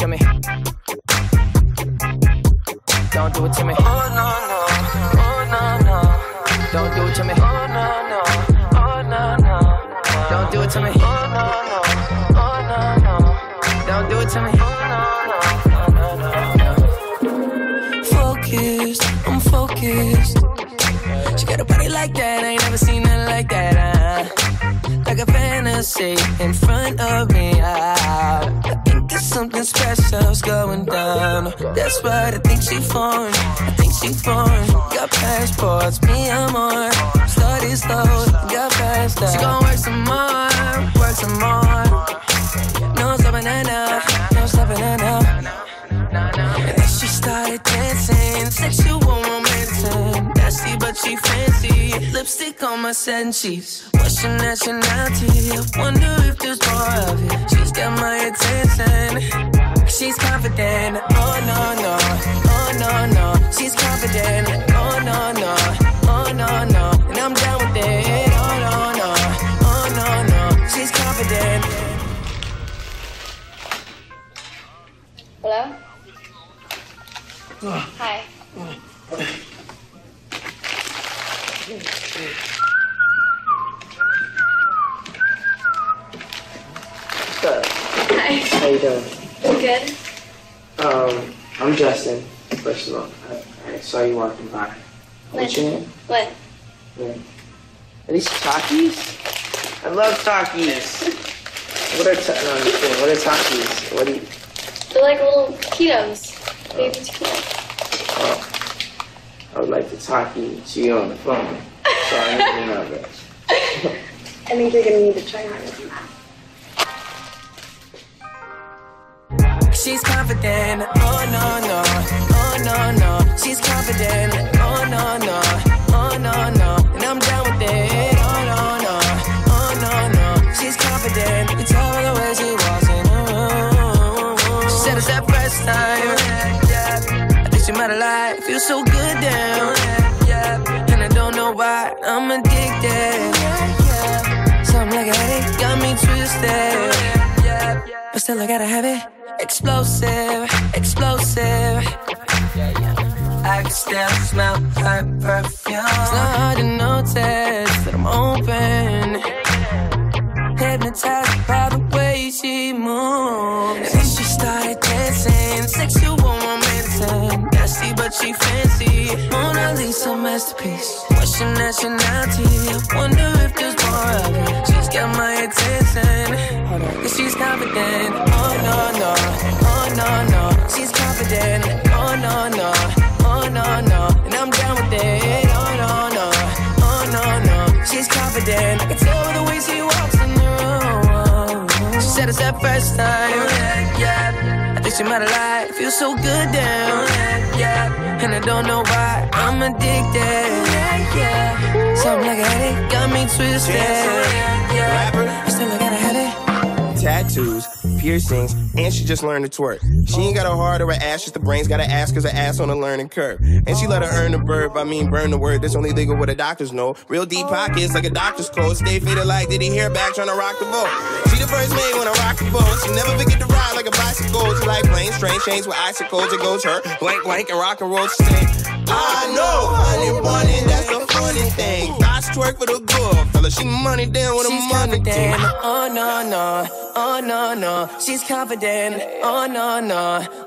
Don't do it to me. Don't do it to me. Oh no no, oh no no. Don't do it to me. Oh no no, oh no no. Don't do it to me. Oh no no, oh no no. Don't do it to me. Oh no no, no no no. Focused, I'm focused. She got a body like that, I ain't never seen nothing like that. Uh, like a fantasy in front of me. Uh, I think there's something special's going down. That's right, I think she foreign. I think she foreign. Got passports, me I'm on. Started slow, got faster. She gon' work some more, work some more. No stopping that now, no stopping that now. And then she started dancing, sexual romancing. Nasty, but she fancy. Lipstick on my satin sheets. What's your nationality? I wonder if there's more of it. What's? Hi. How you doing? Good? Um, I'm Justin. First of all, I, I saw you walking by. What's your name? Are these Takis? I love Takis. what are ta- no, I'm just kidding. What are Takis? What do you? They're like little Cheetos. Baby Cheeto. Oh, I would like to talk you to you on the phone. So I need your number. I think you're gonna need to try harder than that. She's confident. Oh no no, oh no no. She's confident. Oh no no, no She might. Feels so good down. And I don't know why I'm addicted. Something like a headache got me twisted. But still I gotta have it. Explosive, explosive. I can still smell her perfume. It's not hard to notice that I'm open. Masterpiece. What's your nationality? I wonder if there's more of it. She's got my attention. Cause she's confident. Oh no no, oh no no. She's confident. Oh no no, oh no no. And I'm down with it. Oh no no, oh no no. She's confident. I can tell by the way she walks in the room. She said it's that first time. Yeah, I she might have lied. Feels so good down. Yeah, and I don't know why I'm addicted. Yeah, something like a headache got me twisted. Yeah, still I it. Tattoos, piercings, and she just learned to twerk. She ain't got a heart or an ass, just the brains. Got to ask cause her ass on a learning curve. And she let her earn the verb, I mean burn the word. That's only legal what the doctors know. Real deep pockets like a doctor's code. Stay faded like did he hear back trying to rock the boat. She the first maid when I rock the boat. She never forget to ride like a bicycle. She like planes, train chains with icicles. It goes her blank blank and rock and roll. She say, I know, honey bunny, that's the funny thing. Thoughts twerk for the good, fella. She money down with a She's money thing. confident. Oh no no, oh no no. She's confident. Oh no no,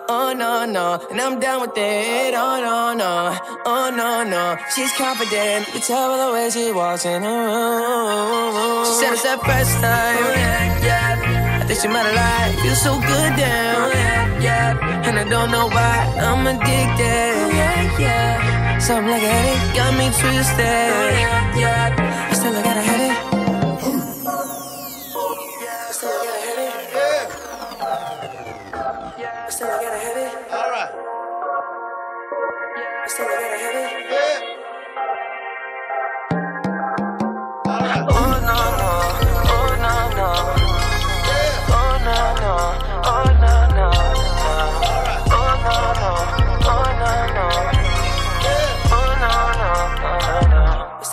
oh no no. And I'm down with it. Oh no no, oh no no. She's confident. You can tell by the way she walks in the room. She said it's that first time. Oh, Yeah, yeah. I think she might have lied. Feels so good down. Oh, Yeah, yeah. and I don't know why I'm addicted. Oh, Yeah, yeah. Something like a headache got me twisted. Yeah, I still I got a have it. Still I gotta have it. Still I got a have it.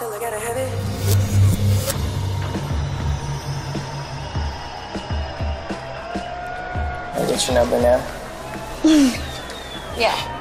still I gotta have it. I get your number now? yeah.